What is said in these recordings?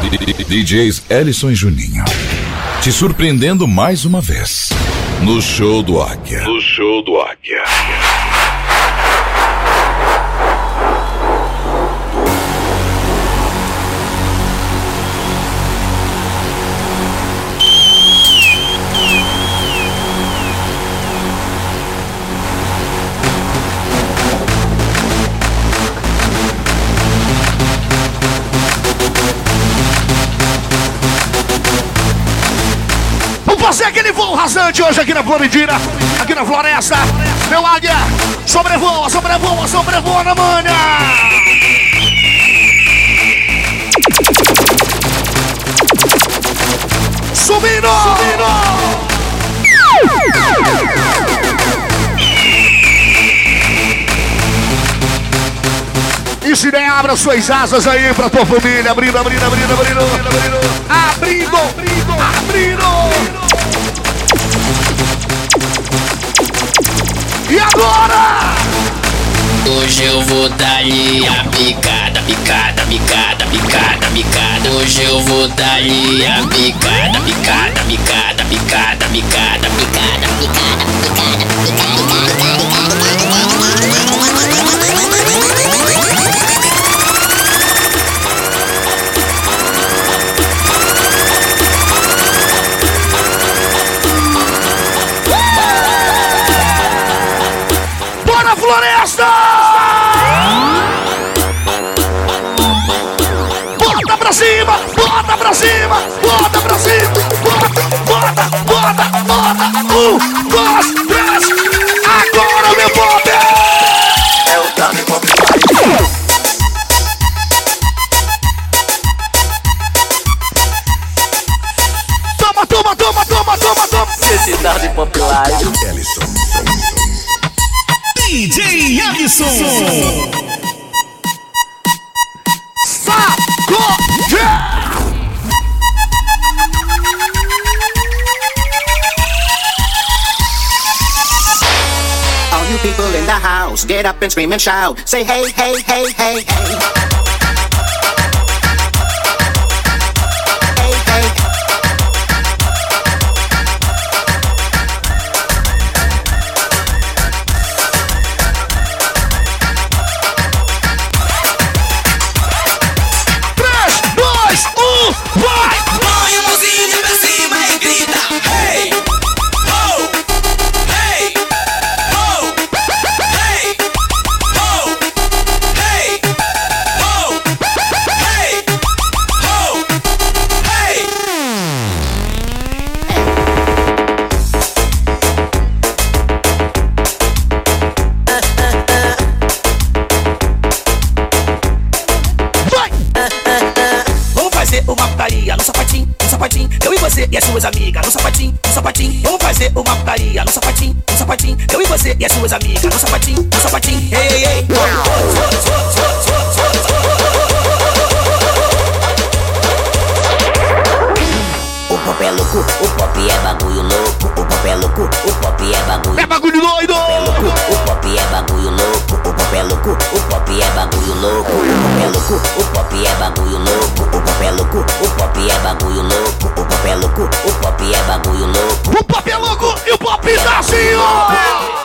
DJs Ellison e Juninho. Te surpreendendo mais uma vez. No show do Águia. No show do Águia. Voo rasante hoje aqui na Floridina, aqui na floresta. Meu águia, sobrevoa, sobrevoa, sobrevoa na manha. Subindo! Subindo! E se abra suas asas aí pra tua família, abrindo, abrindo, abrindo, abrindo, abrindo, abrindo, abrindo. abrindo. E agora? Hoje eu vou dar-lhe a picada, picada, picada, picada, picada. Hoje eu vou dar-lhe a picada, picada, picada, picada, picada, picada, picada, picada, picada, Bora, floresta! Bota pra cima, bota pra cima, bota pra cima, bota, bota, bota, bota. Um, dois, get up and scream and shout. Say hey, hey, hey, hey, hey. Hey, fazer uma putaria no sapatinho, no sapatinho. Eu e você e as suas amigas no sapatinho, no sapatinho. Vamos fazer uma putaria no sapatinho, no sapatinho. Eu e você e as suas amigas no sapatinho, no sapatinho. Ei, ei, ei. O pop é louco, o pop é bagulho louco. O pop é louco, o pop é bagulho É bagulho doido! louco. O pop é é bagulho louco. O pop é louco, o pop é bagulho louco. O pop é louco, o pop é bagulho louco. O pop é louco, o pop é bagulho louco. O pop é louco e o pop tá assim, ó!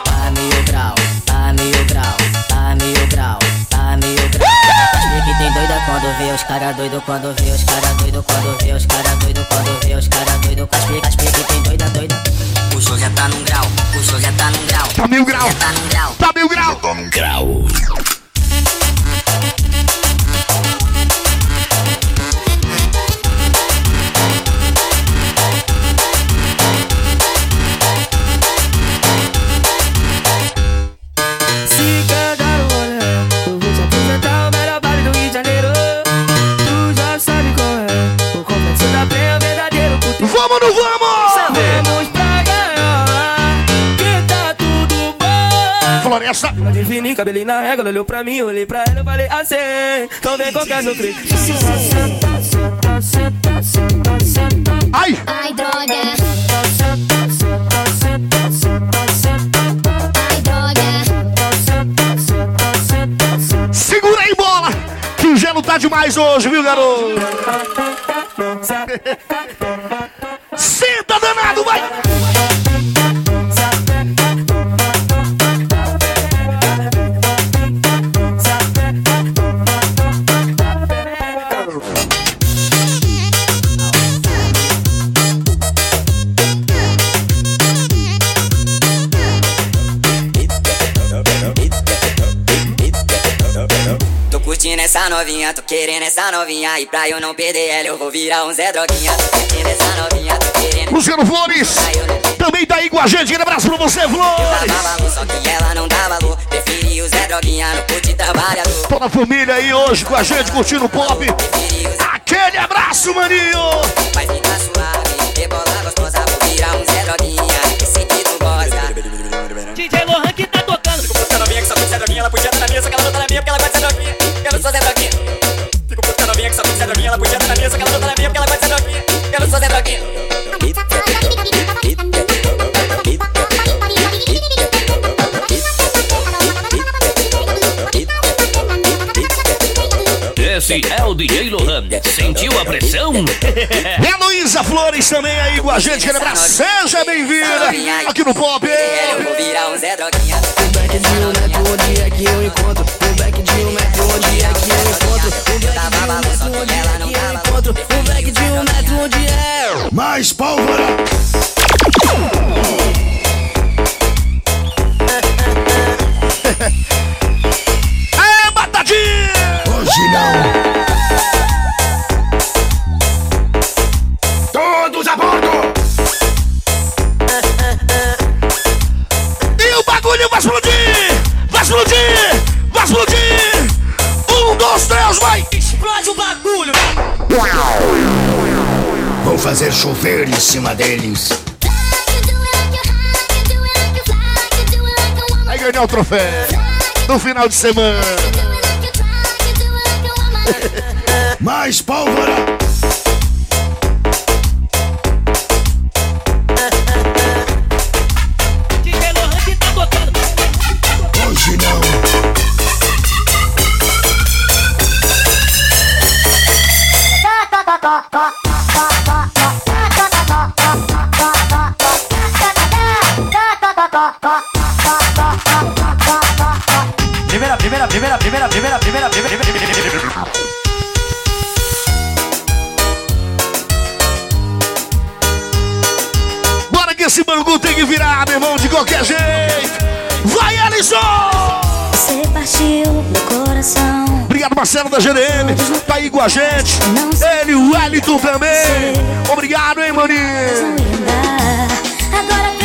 Tá mil grau, tá mil grau, tá mil grau, tá mil grau. As que tem doida quando vê os cara doido, quando vê os cara doido, quando vê os cara doido, quando vê os cara doido. As pique, as pique tem doida, doida. O show já tá num grau, o show já tá num grau. Tá mil grau! Tá num grau. Tá mil grau! Okay. essa. De fininho, cabelinho na régua, olhou pra mim, olhei pra ela, eu falei assim. Então vem com qualquer no crime. Ai! Ai, droga. Segura aí, bola! Que o gelo tá demais hoje, viu, garoto? Senta, danado, vai! Novinha, tô querendo essa novinha. E pra eu não perder ela, eu vou virar um Zé Droguinha. Tô curtindo essa novinha, tô querendo. Luciano Flores, eu também tá aí com a gente. Aquele abraço pra você, Flores. dava valor, só que ela não dá valor. Preferi o Zé Droguinha no curte trabalhador. Toda a família aí hoje com a gente, curtindo o pop. Preferi o Zé, Aquele abraço, maninho. vai ficar suave. Rebola gostosa, vou virar um Zé Droguinha. Que tu gosta. DJ Lohan que tá tocando. Fico puta novinha que só Zé Droguinha. Ela podia estar na minha, só que ela não tá na minha porque ela gosta de Zé Droguinha. Eu não sou Zé Droguinha. Esse é o DJ Lohan. Sentiu a pressão? E a Luísa Flores também aí com a gente. Aquele abraço. Seja bem-vinda aqui no pop. Eu vou virar um Zé Droguinha. O back de um metro, onde é que eu encontro? O back de um metro, onde final de semana. Mais pólvora! Qualquer jeito. Vai, Alisson! Você partiu meu coração. Obrigado, Marcelo da GDM. Tá aí com a gente. Ele, o Wellington também. Obrigado, hein, maninho. Agora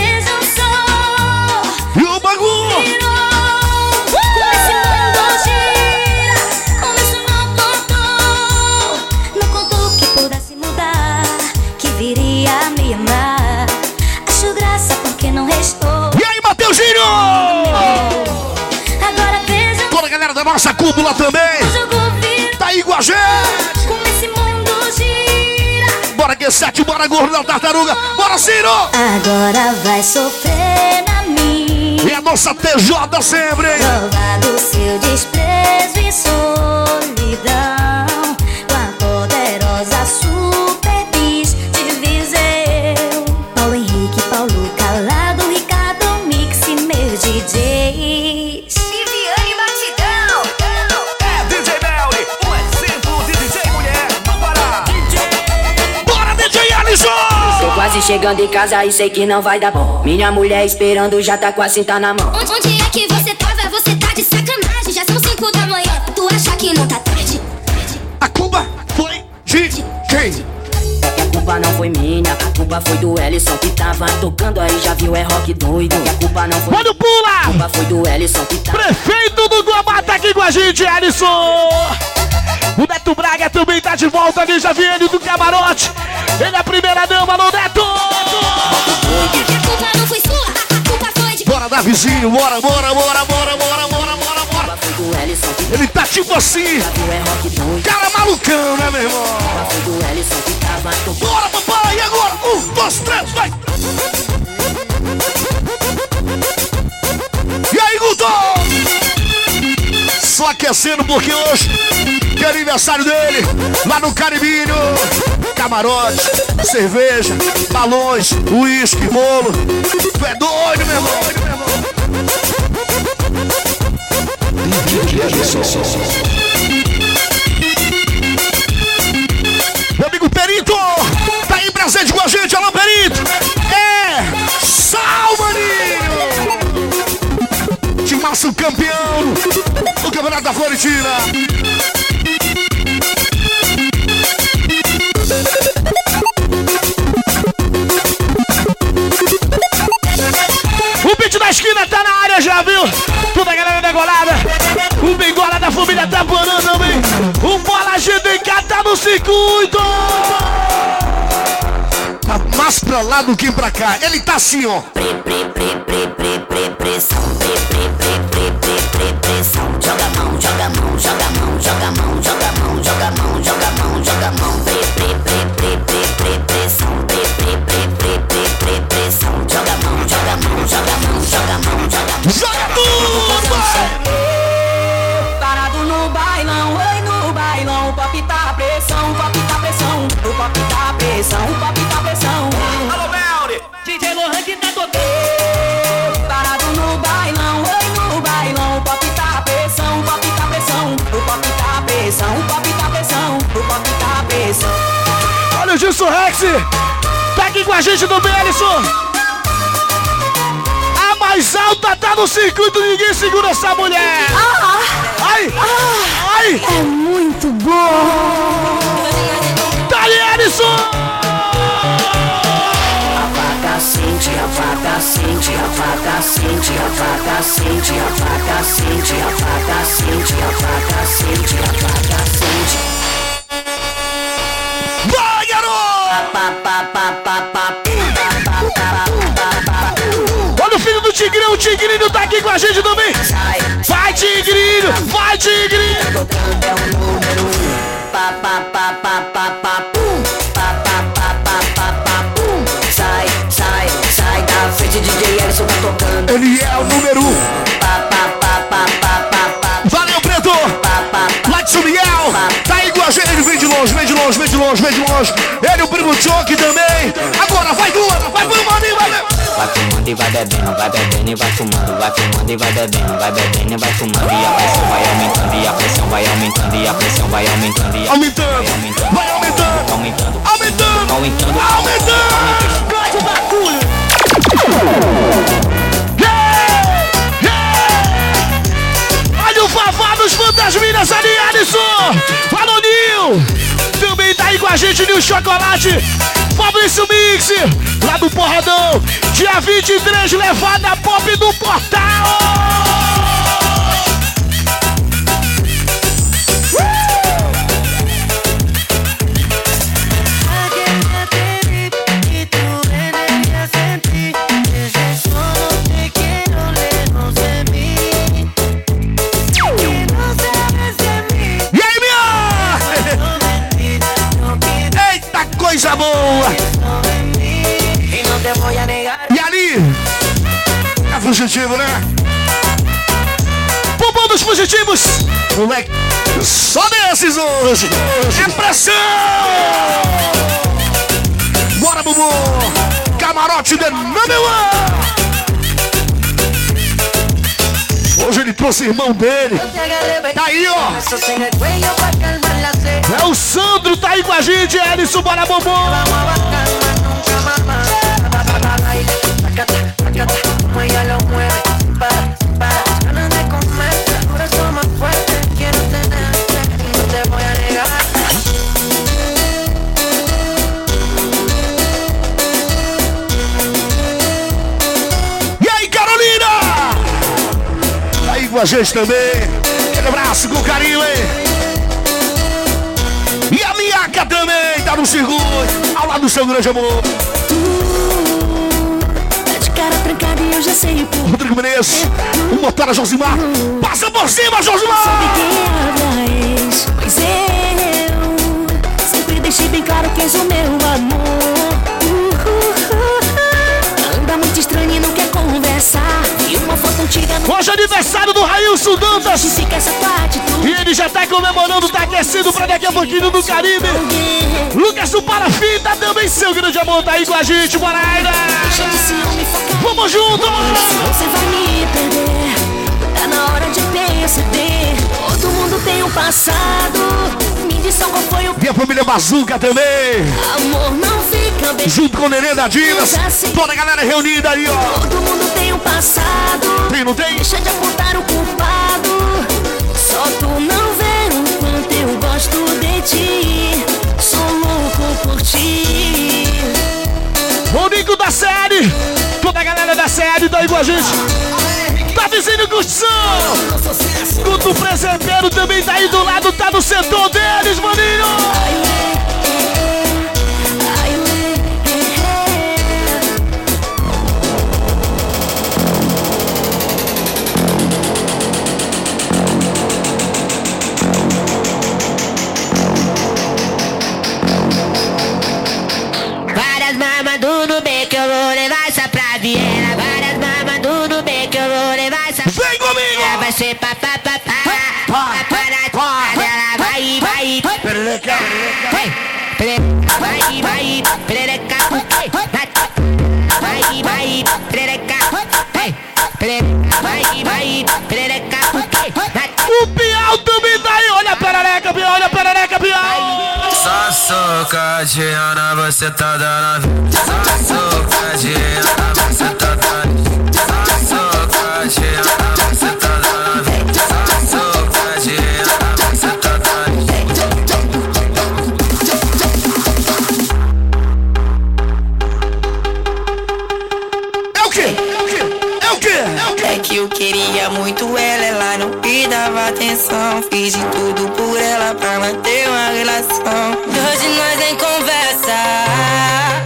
cúpula também. Tá aí com a gente. Como esse mundo gira. Bora Q7, bora gordo da tartaruga. Bora, Ciro! Agora vai sofrer na minha. E a nossa TJ sempre, hein? Provar do seu desprezo chegando em casa e sei que não vai dar bom. Minha mulher esperando já tá com a cinta na mão. Onde, onde é que você tava? Você tá de sacanagem Já são cinco da manhã Tu acha que não tá tarde? A culpa foi de quem? É que a culpa não foi minha, a culpa foi do Ellison que tava tocando aí, já viu, é rock doido. A culpa não foi a pula! culpa foi do Ellison que tava. Prefeito do Guamá tá aqui com a gente, Alisson! O Neto Braga também tá de volta, Ninja Viene do Camarote. Ele é a primeira dama, no Neto! A culpa não foi sua A culpa foi de Bora dar vizinho, bora, bora, bora, bora, bora, bora, bora, bora. Ele tá tipo assim, cara malucão, né, meu irmão? Bora, papai, e agora? Um, dois, três, vai! E aí, Guto? Só aquecendo porque hoje que é aniversário dele, lá no Caribinho. camarote, cerveja, balões, uísque, bolo. Tu é doido, meu irmão. Meu amigo Perito, tá aí presente com a gente, alô Perito. É, sal, maninho. Timaço campeão do Campeonato da Florentina. Esquina tá na área já, viu? Toda a galera degolada. O bengola da família tá planando também. O bola GDK tá no circuito. Tá mais pra lá do que pra cá. Ele tá assim, ó. Pre, pre, pre, pre, pre, pre, pressão. Pre, pre, pre, pre, pre, pre, pressão. Joga a mão, joga a mão, joga a mão, joga a mão, DJ Lohan que tá tocando. Parado no bailão, oi no bailão, o pop tá pressão, o pop tá pressão, o pop tá pressão, o pop tá pressão, o pop tá pressão. Olha o Gilson Rex! Tá aqui com a gente do Belison! A mais alta tá no circuito, ninguém segura essa mulher! Ai! Ai! É muito bom! Dali, Ellison! A faca, sente a faca, sente a faca, sente a faca, sente a faca, sente a faca, sente a faca, sente. Vai, garoto! Olha o filho do Tigrão, o Tigrinho tá aqui com a gente também! Vai, Tigrinho! Vai, Tigrinho! Pá, pá, pá, pá, pá, pá, pum! Ele é o número um! Valeu, Preto! Lá de São Miguel! Tá aí com a gente, ele vem de longe, vem de longe, vem de longe, vem de longe! Ele, o primo Choque também! Agora vai duas, vai pro maninho, vai ver! Vai fumando e vai bebendo, vai bebendo e vai fumando, vai fumando e vai bebendo, vai bebendo e vai fumando e a pressão vai aumentando e a pressão vai aumentando e a pressão vai aumentando e a Aumentando, vai aumentando, aumentando, aumentando, aumentando, aumentando! Grande bagulho! Dos Fantasminas ali, Alisson! Alô, Nil! Também tá aí com a gente, Nil Chocolate! Fabrício Mix, lá do Porradão! Dia 23, levada pop do Portal! Fugitivo, né? Bumbum dos fugitivos! Moleque, só desses hoje! É pressão! Bora, Bumbum! Camarote de number one! Hoje ele trouxe irmão dele. Tá aí, ó! É o Sandro, tá aí com a gente, Ellison, bora, Bumbum! A. E aí, Carolina? Tá aí com a gente também. Aquele abraço com carinho, hein? E a Miaca também tá no circuito, ao lado do seu grande amor. Rodrigo Menezes, o motora Josimar. Passa por cima, Sabe Josimar! quem és, pois eu sempre deixei bem claro que és o meu amor. Uh, uh, uh, uh. Anda muito estranho e não quer conversar. E uma foto contida no Hoje é aniversário do Railson Dantas. E ele já tá comemorando, tá aquecendo pra daqui a pouquinho no Caribe. Lucas do Parafita também, seu grande amor, tá aí com a gente, né? Deixa de ciúme focar. Vamos junto! Você vai me perder. Tá na hora de perceber. Todo mundo tem um passado. Me diz só qual foi o Minha família Bazuca também. amor. Não fica bem. Junto com o Nenê da Dinas. Toda a galera reunida aí, ó. Todo mundo tem um passado. Tem, não tem? Deixa de apontar o culpado. Só tu não vê o quanto eu gosto de ti. Sou louco por ti. Ronico da série. Toda a galera da série tá com a gente. Tá vizinho Gustão. Guto Presenteiro também tá aí do lado, tá no setor deles, maninho. Perereca. vai, vai, vai, perereca, vai, vai, perereca, vai, vai, perereca. O Piau também tá aí. Olha a perereca, Piau, olha a perereca, Piau. Só socadinha na você tá dando Só socadinha na você tá dando Só socadinha na você Fiz de tudo por ela pra manter uma relação. Hoje nós nem conversa.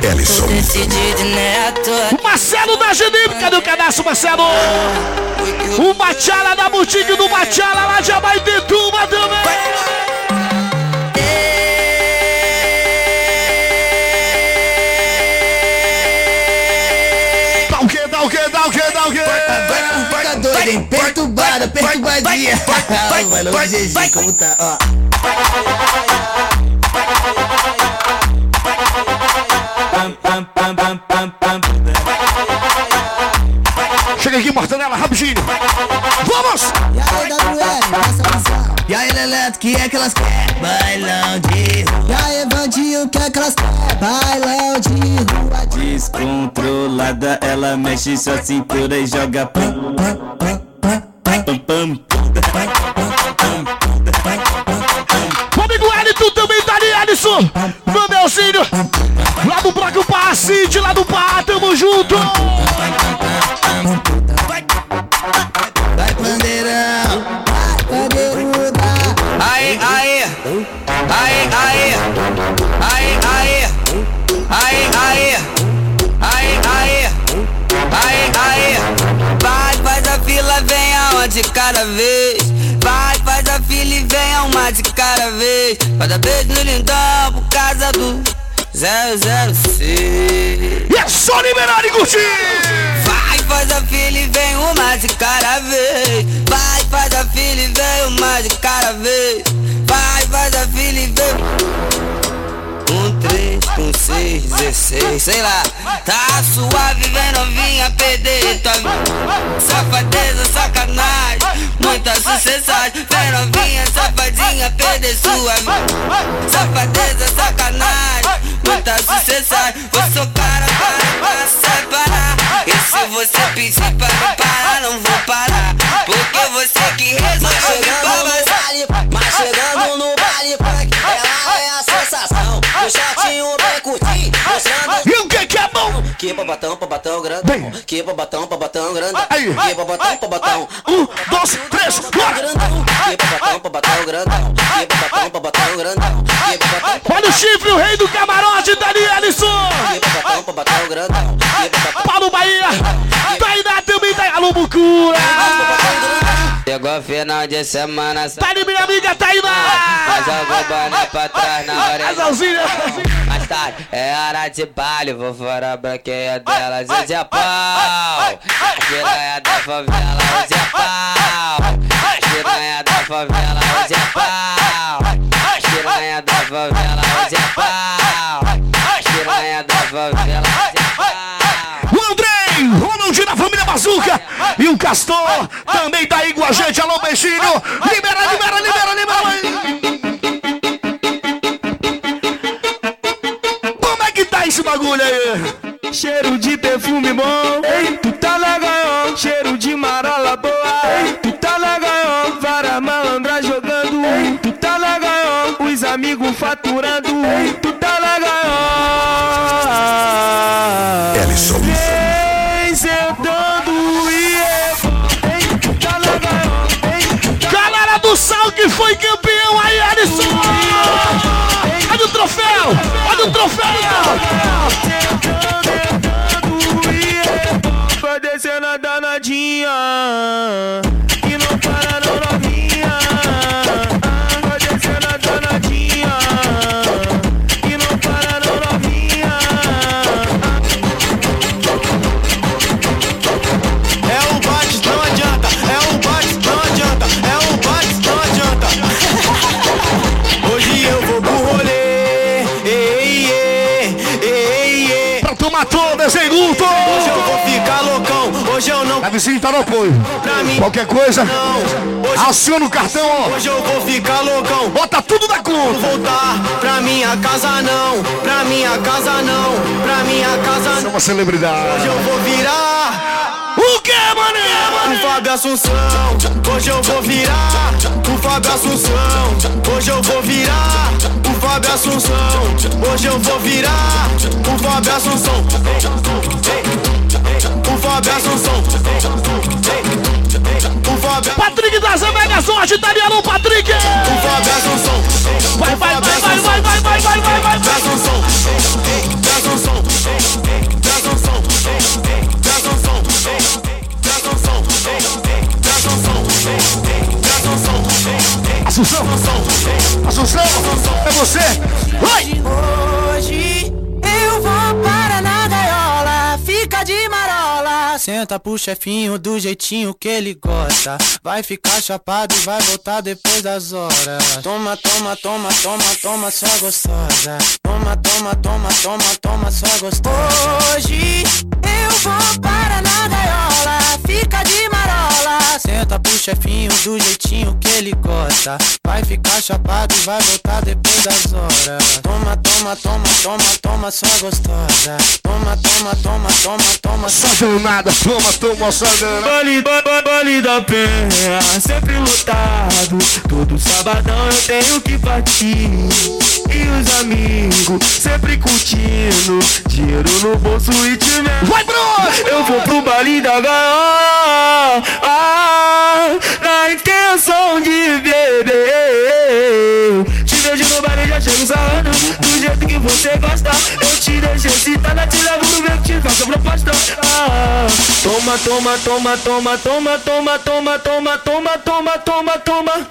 Ellison. Tô decidido, né? À toa. O Marcelo da Genip, cadê o cadastro, Marcelo? O Machala da boutique do Machala lá de Abaitetuba também. Hein? Perturbada, perturbadinha. Mano, o GG, como tá? Ó. Chega aqui, Mortanela, rapidinho. Vamos! E aí, WL, passa a visão. E aí, Leleto, que é que elas querem? Bailão de rua. E aí, Vandinho, que é que elas querem? Bailão de rua. Descontrolada, ela mexe sua cintura e joga pam, pam, pam, pam, pam, O amigo Elito também tá ali, Alisson. Lá do bloco Pacite, lá do Pá, tamo junto. De cada vez. Vai, faz a fila e vem uma de cada vez. Cada beijo no lindão por causa do 006. E é só liberar e curtir. Vai, faz a fila e vem uma de cada vez. Vai, faz a fila e vem uma de cada vez. Vai, faz a fila e vem. Um, três, um, seis, dezesseis, sei lá. Tá suave, vem novinha, perder tua. Safadeza, sacanagem, muita sucessagem. Vem novinha, safadinha, perder sua. Safadeza, sacanagem, muita sucessagem. Vou socar a cara, para separar. E se você pedir para parar, não vou parar. Porque você que resolveu me Chegando O chatinho bem curtir, mostrando. E o que que é bom? Que babatão, babatão grandão. Que babatão, babatão grandão. Aí. Que babatão, babatão. Um, dois, três, grandão. Que babatão, babatão grandão. Que babatão, babatão grandão. Olha o chifre, o rei do camarote, tá ali, Alisson. que babatão, babatão grandão. Paulo Bahia. Tainá também tá aí. No final de semana Tá ali minha amiga Tainá! Mas joga o boné pra trás na hora Casalzinho! Mais tarde, é hora de baile Vou fora a branqueia dela, hoje é pau. Piranha da favela, hoje é pau. Piranha da favela, hoje é pau. Piranha da favela, hoje é pau. Piranha da favela, hoje é pau Ronaldinho da família Bazuca e o Castor também tá aí com a gente. Alô, beijinho. Libera, libera, libera, libera. Como é que tá esse bagulho aí? Cheiro de perfume bom, Ei, tu tá na gaiola. Cheiro de marola boa, Ei, tu tá na gaiola. Vara malandra jogando, Ei, tu tá na gaiola. Os amigos faturando, Ei, tu tá na gaiola. Troféu! Olha o troféu! Vai descendo a danadinha Não. Vizinha tá no apoio. Qualquer coisa, Não. Hoje, aciona o cartão, ó. hoje eu vou ficar loucão. Bota tudo na conta. voltar pra minha casa não. Pra minha casa não. Pra minha casa Você é não. uma celebridade. Hoje eu vou virar. O que, mané? O Fábio Assunção, hoje eu vou virar. O Fábio Assunção, hoje eu vou virar. O Fábio Assunção, hoje eu vou virar. O Fábio Assunção, o Fábio Assunção, Patrick das Vegas Norte, tá ali, alô, Patrick! o Fábio Assunção, Vai, vai, vai, vai, vai, vai, vai, vai, vai, vai, vai. Assunção, Assunção, Assunção, Assunção! Assunção! É você! Oi! Hoje Senta pro chefinho do jeitinho que ele gosta. Vai ficar chapado e vai voltar depois das horas. Toma, toma, toma, toma, toma, só gostosa. Toma, toma, toma, toma, toma, só gostosa. Hoje eu vou para na gaiola, fica de marola. Senta pro chefinho do jeitinho que ele gosta. Vai ficar chapado e vai voltar depois das horas. Toma, toma, toma, toma, toma, só gostosa. Toma, toma, toma, toma, toma, Só de nada, toma, toma, só de nada. Baile, ba- ba- baile da penha, sempre lotado. Todo sabadão eu tenho que partir. E os amigos sempre curtindo. Dinheiro no bolso e te meto. Vai, bro! Eu vou pro baile da gaiola. Ah, na intenção de beber. Te vejo no baile, já chego sarrando. Do jeito que você gosta. Eu te deixo excitada, te levo no que te faço proposta. Ah, toma, toma, toma, toma, toma, toma, toma, toma, toma, toma, toma, toma.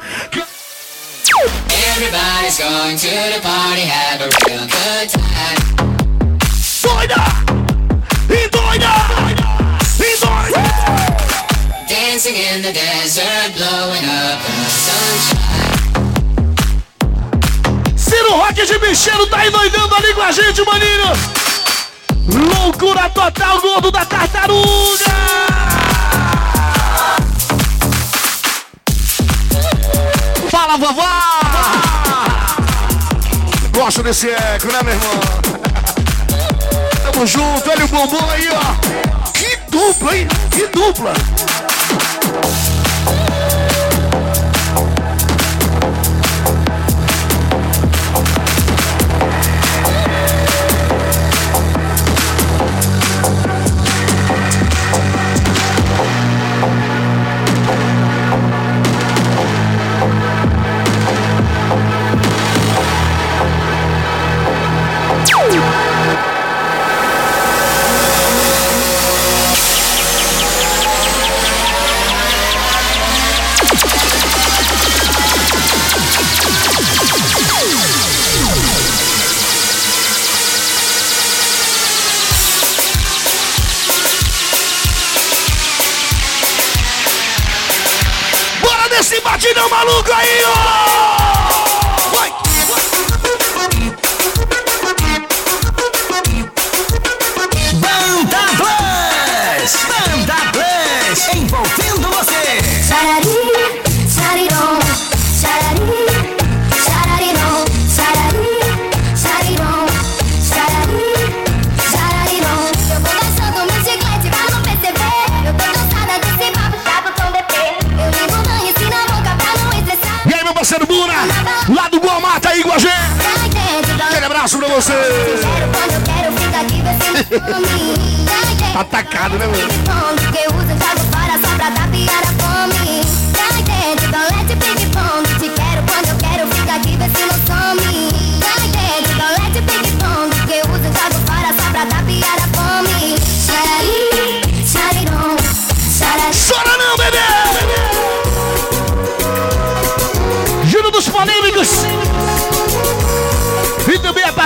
Everybody's going to the party, have a real good time. Doida! E doida! Dancing in the desert, blowing up the sunshine. Ciro Rock de bicheiro tá aí doidando ali com a gente, maninho! Loucura total, gordo da tartaruga! Fala, vovó! Gosto desse eco, né, meu irmão? Tamo junto, olha o bombom aí, ó! Que dupla, hein? Que dupla! Thank you.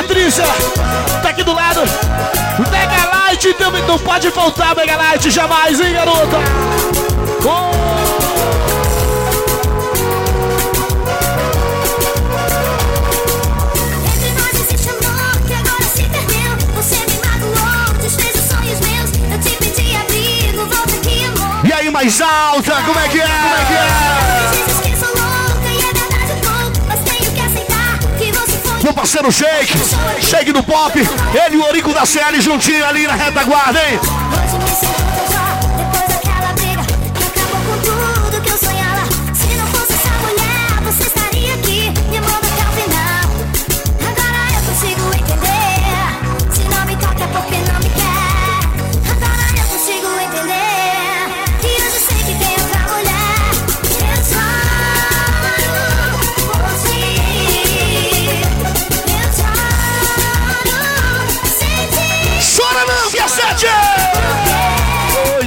Patrícia. Tá aqui do lado. Mega Light também não pode faltar, Mega Light, jamais, hein, garota? E aí, mais alta, como é que é? Como é que é? Meu parceiro Shake, Shake do Pop, ele e o Orico da série juntinho ali na retaguarda, hein?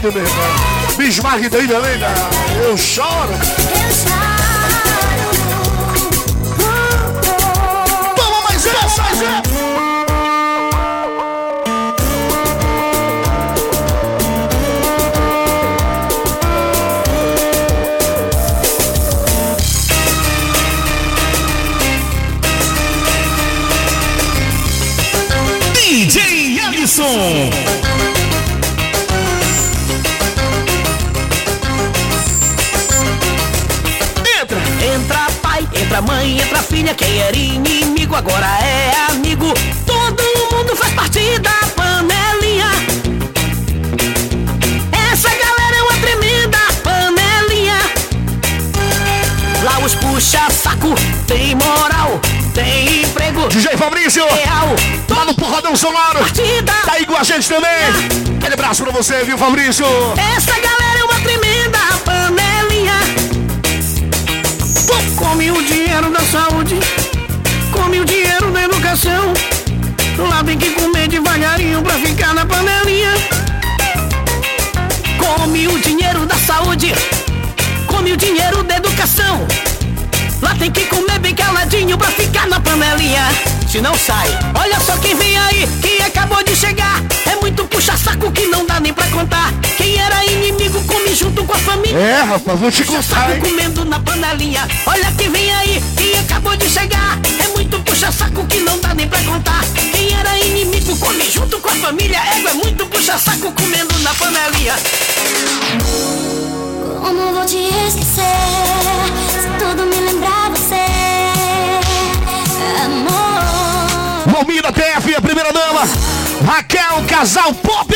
Doido, meu irmão. Bismarck também, cara. Eu choro. Toma mais essa, mais essa. DJ Alisson! Filha, quem era inimigo agora é amigo. Todo mundo faz parte da panelinha. Essa galera é uma tremenda panelinha. Lá os puxa saco, tem moral, tem emprego. DJ Fabrício! Real. Lá no Porradão Sonoro! Partida. Tá aí com a gente também! Aquele abraço pra você, viu, Fabrício? Essa galera Come o dinheiro da saúde, come o dinheiro da educação. Lá tem que comer devagarinho pra ficar na panelinha. Come o dinheiro da saúde, come o dinheiro da educação. Lá tem que comer bem caladinho pra ficar na panelinha. Se não sai, olha só quem vem aí, quem acabou de chegar. É muito puxa-saco que não dá nem pra contar. Quem era inimigo come junto com a família. É, rapaz, vou te contar, Puxa-saco hein? comendo na panelinha. Olha quem vem aí, quem acabou de chegar. É muito puxa-saco que não dá nem pra contar. Quem era inimigo come junto com a família. Ego é muito puxa-saco comendo na panelinha. Como vou te esquecer Se tudo me lembrar você Amor Valmira TF, a primeira dama. Raquel, casal pop!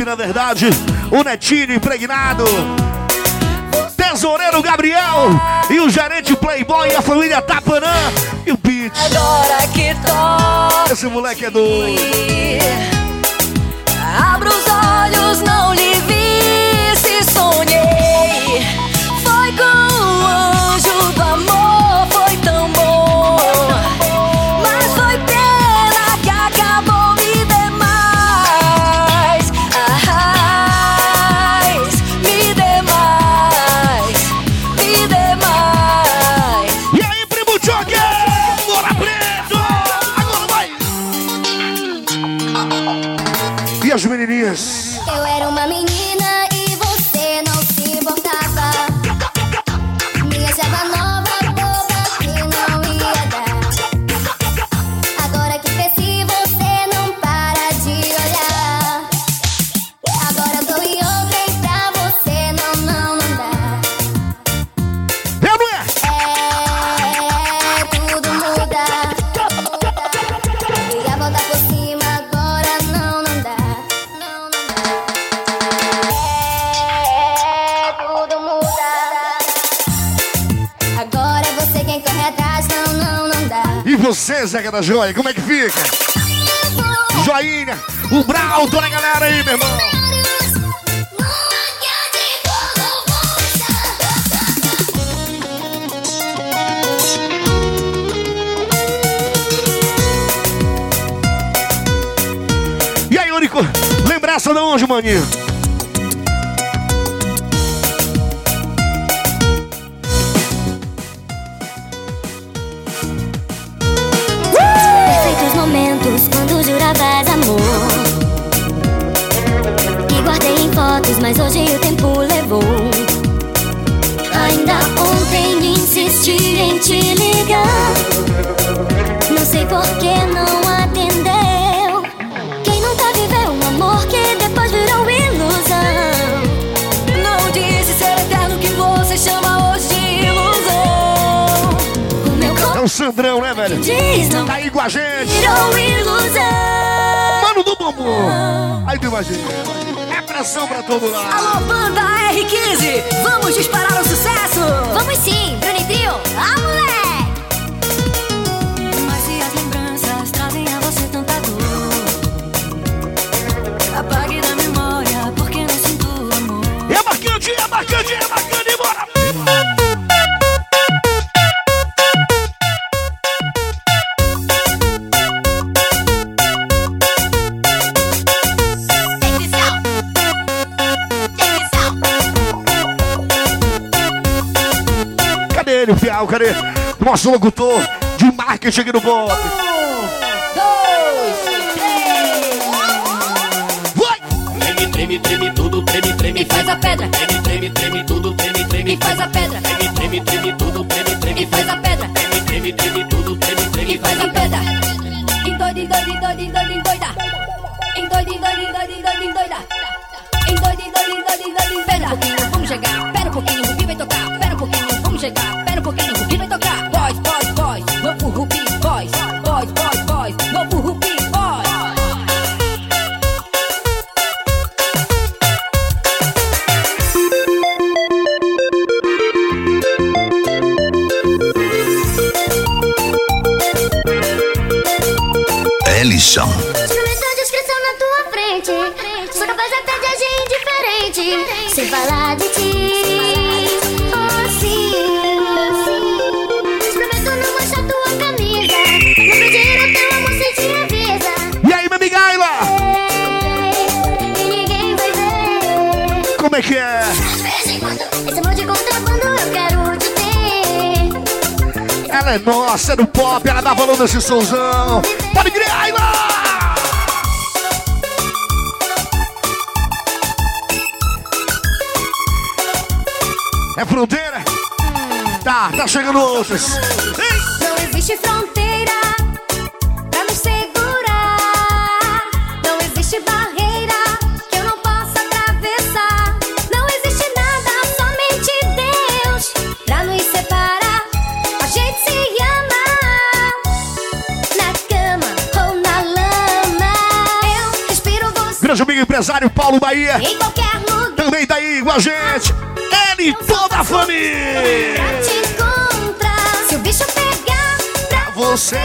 na verdade. O Netinho impregnado. Tesoureiro Gabriel e o gerente Playboy e a família Tapanã e o Beat. Agora que toque. Esse moleque é doido. Abra os olhos, não liga. Zeca da Joia? Como é que fica? Joinha, o Brau, toda a galera aí, meu irmão. E aí, Único, lembrança de onde, maninho? mas hoje o tempo levou. Ainda ontem insisti em te ligar. Não sei por que não atendeu. Quem nunca viveu um amor que depois virou ilusão? Não disse ser eterno que você chama hoje de ilusão. O meu é corpo. É o Sandrão, né, velho? Diz, não tá aí com a gente. Virou ilusão. Mano do bumbum. Aí tu imagina atração pra todo lado. Alô, banda R15, vamos disparar o sucesso? Vamos sim, Bruni Trio, Cadê? Nosso locutor de marketing aqui no Pop. Treme, treme, tudo, treme, treme, faz a pedra. Treme, treme, treme tudo, treme, treme, faz a pedra. Treme, treme, treme tudo, treme, treme, faz a pedra. Treme, treme, treme tudo, treme, treme, faz a pedra. Endoida, endoida, endoida. Endoida, endoida, endoida, endoida, endoida. Endoida, Como é que é? Esse amor de contrabando eu quero te ter. Ela é nossa, é do pop, ela dá valor nesse somzão. Pode crer, Ayla! É fronteira? Tá, tá chegando outros. Não existe fronteira empresário Paulo Bahia. em qualquer lugar. Também tá aí com a gente. Ele e toda a família. Pra te encontrar. Se o bicho pegar pra Você.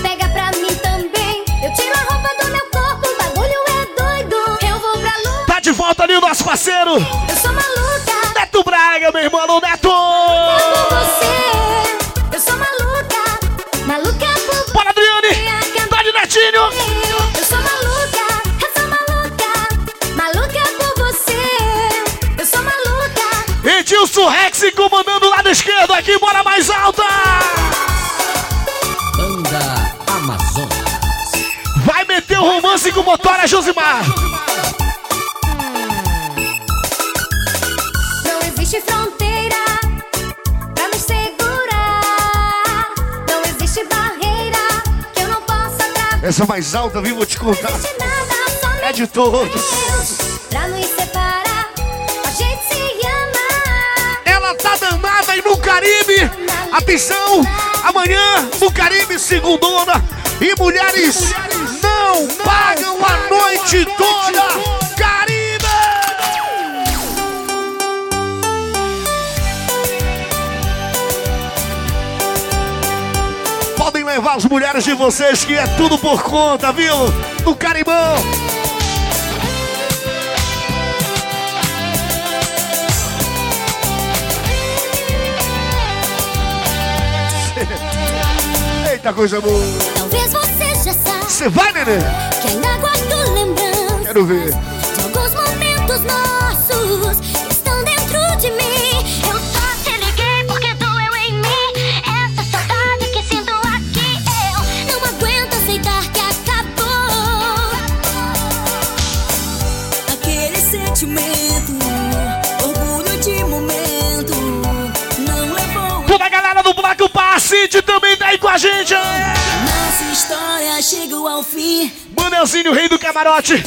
Pega pra mim também. Eu tiro a roupa do meu corpo, o bagulho é doido. Eu vou pra lua, Tá de volta ali o nosso parceiro. eu sou maluca. Neto Braga, meu irmão, Neto. Aqui, bora mais alta. Banda Amazonas. Vai meter o romance com motora Josimar. Não existe fronteira pra me segurar. Não existe barreira que eu não possa atravessar. Essa mais alta, viu? Vou te contar. Nada, É de todos. Deus Caribe. Atenção, amanhã no Caribe, segundona. E mulheres não pagam a noite toda. Caribe! Podem levar as mulheres de vocês, que é tudo por conta, viu? No Caribão. Eita coisa boa. Talvez você já saiba Você vai, nenê? que ainda guardo lembranças Quero ver. de alguns momentos nossos que estão dentro de mim. Passite também tá aí com a gente. Nossa história chegou ao fim. Manelzinho, rei do camarote. Em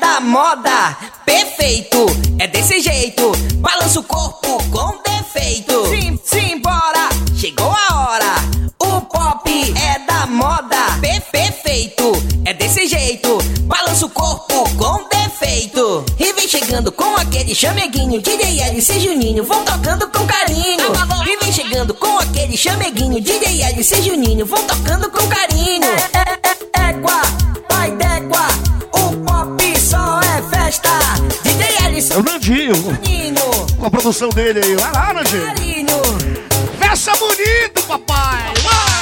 da moda. Perfeito. é desse jeito. Balança o corpo com defeito. Sim, simbora, chegou a hora. O pop é da moda. Pe- Perfeito, é desse jeito. Balança o corpo com defeito. E vem chegando com aquele chameguinho. DJ LC Juninho, vão tocando com carinho. E vem chegando com aquele chameguinho. DJ LC Juninho, vão tocando com carinho. É, é, é, égua, É o Nandinho. Com a produção dele aí. Vai lá, Nandinho. Carinho. Peça bonito, papai. Vai.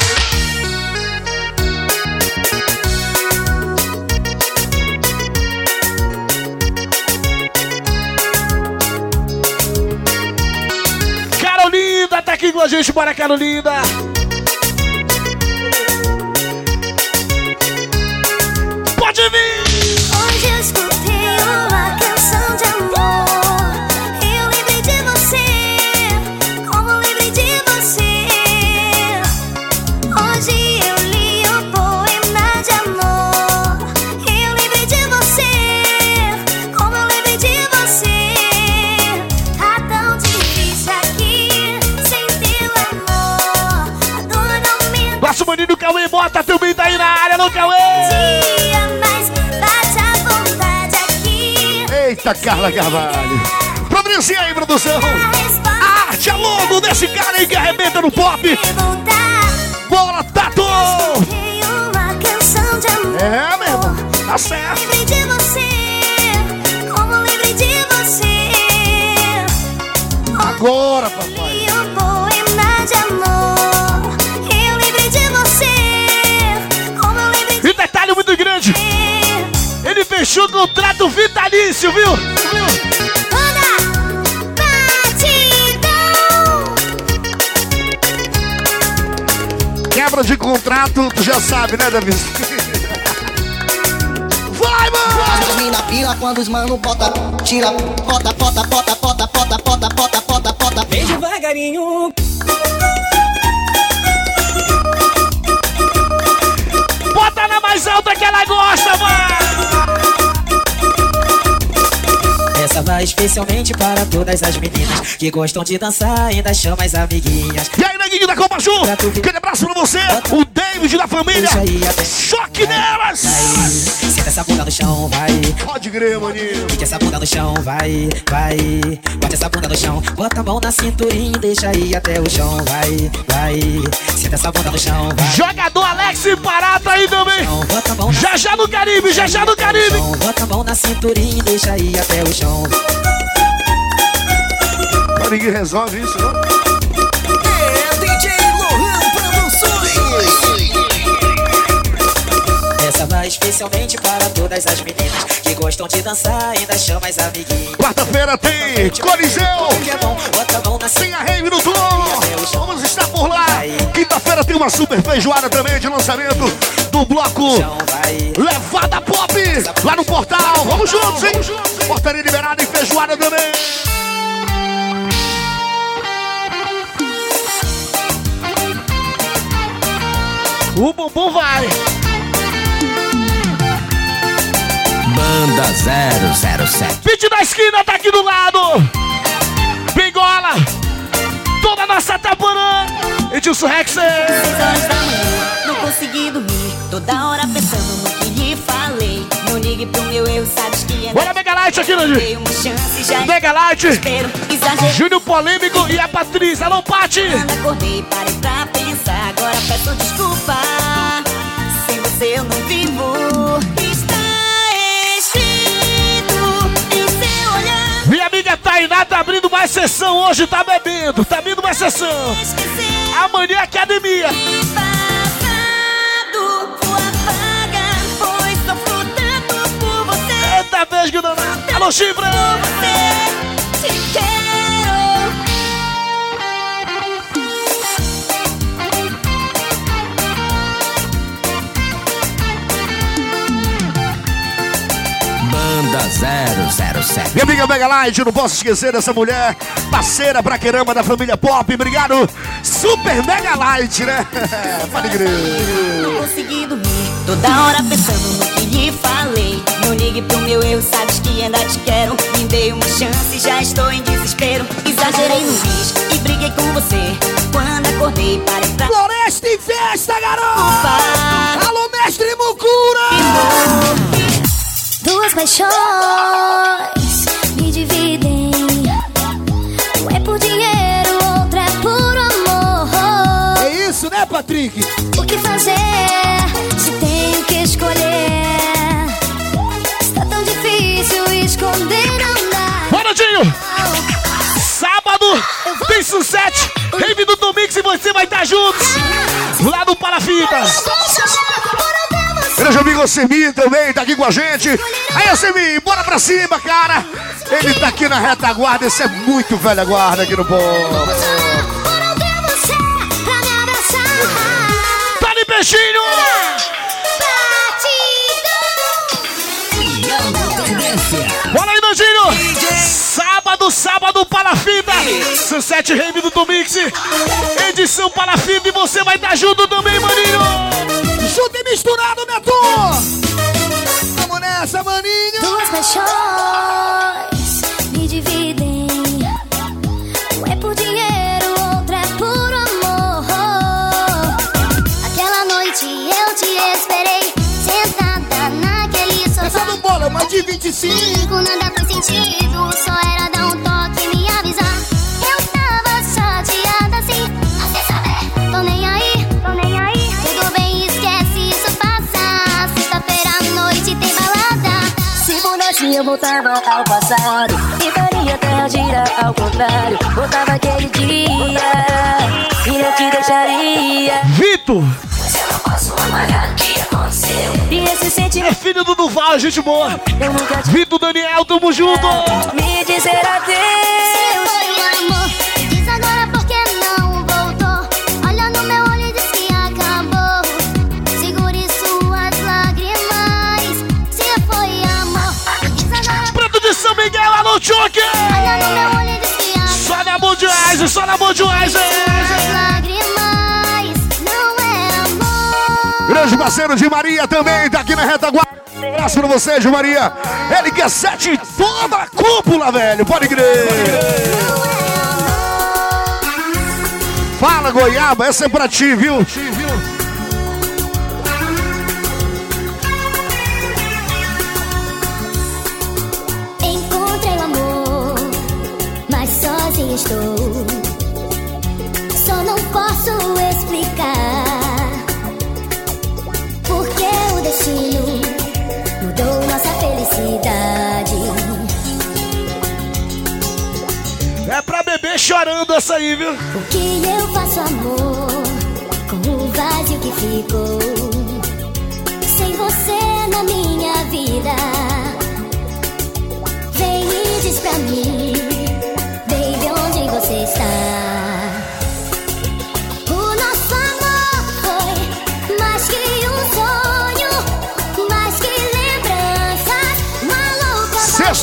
Carolina tá aqui com a gente, bora Carolina. Pode vir! Hoje eu escutei uma canção Cauê Bota também tá aí na área, não Cauê! dia, mas bate a vontade aqui. Eita, Carla Carvalho. Providencia aí, produção. A arte é logo desse cara aí que arrebenta no pop. Tato! De amor. É, meu irmão. Tá certo. Lembrei de você, como lembrei de você. Agora, Fechou o contrato vitalício, viu? Quebra de contrato, tu já sabe, né, Davi? Vai, mano! As mina pira quando os mano bota, tira, bota, bota, bota, bota, bota, bota, bota, bota, bota. Vem devagarinho. Bota na mais alta que ela gosta, mano! Essa vai especialmente para todas as meninas que gostam de dançar, ainda chama as amiguinhas. E aí, neguinho da Copa Azul, aquele abraço pra você, o David da família. Choque nelas! Senta essa bunda no chão, vai. Pode crer, maninho. Fica essa bunda no chão, vai, vai. Bota essa bunda no chão, bota a mão na cinturinha e deixa aí até o chão, vai, vai. Senta essa bunda no chão, vai. Jogador Alex Parata aí também. Já já no Caribe, já já no Caribe. Bota a mão na cinturinha e deixa aí até o chão. Mas ninguém resolve isso, não? Especialmente para todas as meninas que gostam de dançar, ainda chama as amiguinhas. Quarta-feira tem Coliseu. Tem a Rave no Tom. Vamos estar por lá. Quinta-feira tem uma super feijoada também de lançamento do bloco Levada Pop. Lá no portal. Vamos juntos, hein? Portaria liberada e feijoada também. O bumbum vai. Banda 007. Pit da esquina tá aqui do lado. Pingola. Toda nossa tapanã. Edilson Rexer. Seis horas da manhã, não consegui dormir. Toda hora pensando no que lhe falei. Não ligue pro meu eu, sabes que é. Bora Megalite aqui, Nandi. Dei uma chance, já Megalite. Júnior Polêmico e a Patrícia. Alô, Pati. Acordei, parei pra pensar. Agora peço desculpa. Sem você eu não vivo. Tainá tá abrindo mais sessão hoje, tá bebendo, tá abrindo mais sessão. Amanhã é academia. Apagar, pois sofro tanto por você. Eita, beijo. Alô. Te quero. 007. 007. Minha amiga Mega Light, não posso esquecer dessa mulher, parceira pra caramba da família Pop. Obrigado, Super Mega Light, né? Crer. Não consegui dormir, toda hora pensando no que lhe falei. Não ligue pro meu erro, sabes que ainda te quero. Me dei uma chance, já estou em desespero. Exagerei no risco e briguei com você. Quando acordei, parei pra. Floresta em festa, garoto! Alô, mestre! Duas paixões me dividem. Um é por dinheiro, outra é por amor. É isso, né, Patrick? O que fazer se tenho que escolher? Está tão difícil esconder, não dá. Bora! Sábado tem sucesso, Rave do Domingos e você vai estar juntos lá no Parafitas. Grande amigo Semi também tá aqui com a gente. Aí, Semi, bora pra cima, cara. Ele tá aqui na retaguarda, esse é muito velha guarda aqui no povo. Tá de peixinho! Bora aí, Nandinho! Sábado, sábado, Palafita! Sunset Rave do Domix! Edição Palafita e você vai estar junto também, maninho! Junto e misturado, Neto! Vamos nessa, maninho! Duas paixões me dividem. Um é por dinheiro, outra é por amor. Aquela noite eu te esperei, sentada naquele sofá. Essa do bola, mais de 25! Comigo nada faz sentido, voltava ao passado E faria a terra girar ao contrário Voltava aquele dia E eu te deixaria Vitor! Mas eu não posso apagar o que aconteceu E esse sentimento É filho do Duval, gente boa! Eu nunca te Vitor Daniel, tamo junto! Me dizer adeus Choque! Olha no meu olho diz que acabou. Só na mão de só na mão de é amor. Grande parceiro de Maria também, tá aqui na retaguarda. Um abraço pra você, Gil Maria. Ele que é sete toda a cúpula, velho. Pode crer. Fala, Goiaba, essa é pra ti, viu? Encontrei o estou. Só não posso explicar porque o destino mudou nossa felicidade. É pra beber chorando essa aí, viu? O que eu faço, amor, com o vazio que ficou sem você na minha vida? Vem e diz pra mim,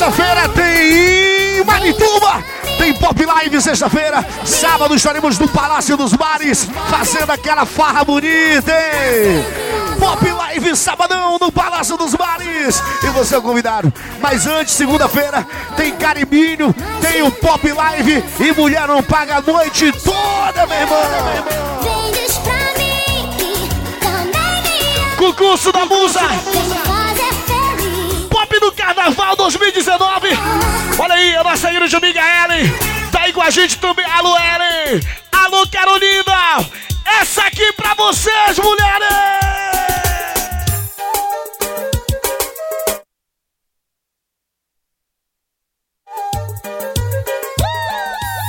Sexta-feira tem Marituba. Tem Pop Live sexta-feira. Sábado estaremos no Palácio dos Bares fazendo aquela farra bonita, hein? Pop Live sabadão no Palácio dos Bares. E você é o convidado. Mas antes, segunda-feira, tem Carimbinho, tem o Pop Live e Mulher Não Paga a noite toda, meu irmão. Concurso da Musa. Pop do Carnaval 2019. Olha aí, a nossa grande amiga Ellen. Tá aí com a gente também. Alô, Ellen. Alô, Carolina. Essa aqui pra vocês, mulheres.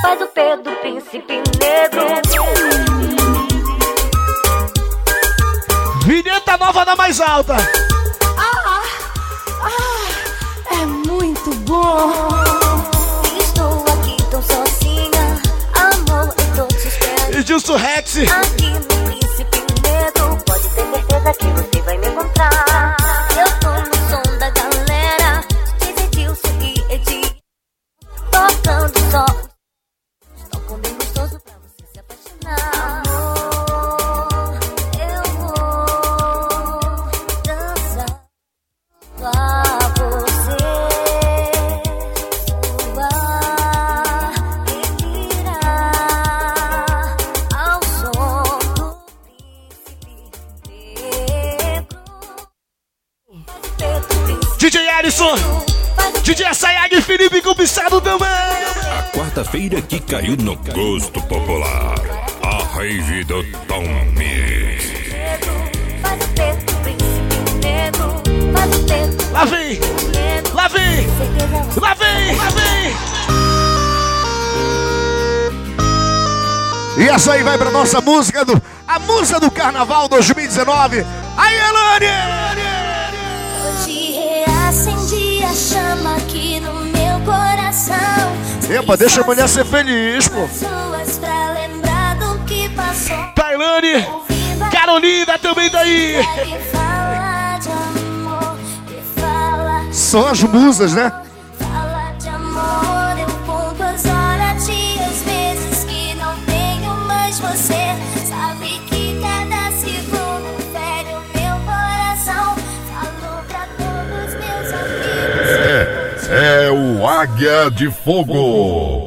Faz o Pedro Príncipe Negro Vinheta nova da mais alta. Ah, ah, é muito bom. Estou aqui tão sozinha, amor, eu tô te esperando. Edilson Rex. Aqui no Príncipe Negro, pode ter certeza que você vai me encontrar. A quarta-feira que caiu no gosto popular. A rave do Tommy. Lá vem! Lá vem! Lá vem! Lá vem! E essa aí vai pra nossa música do. A música do Carnaval 2019. Aí, Elane! Hoje reacendi a chama aqui no meu coração. Epa, deixa a mulher ser feliz, pô. Tailane, Carolina também tá aí. Fala de amor, fala, São as musas, né? Águia de Fogo.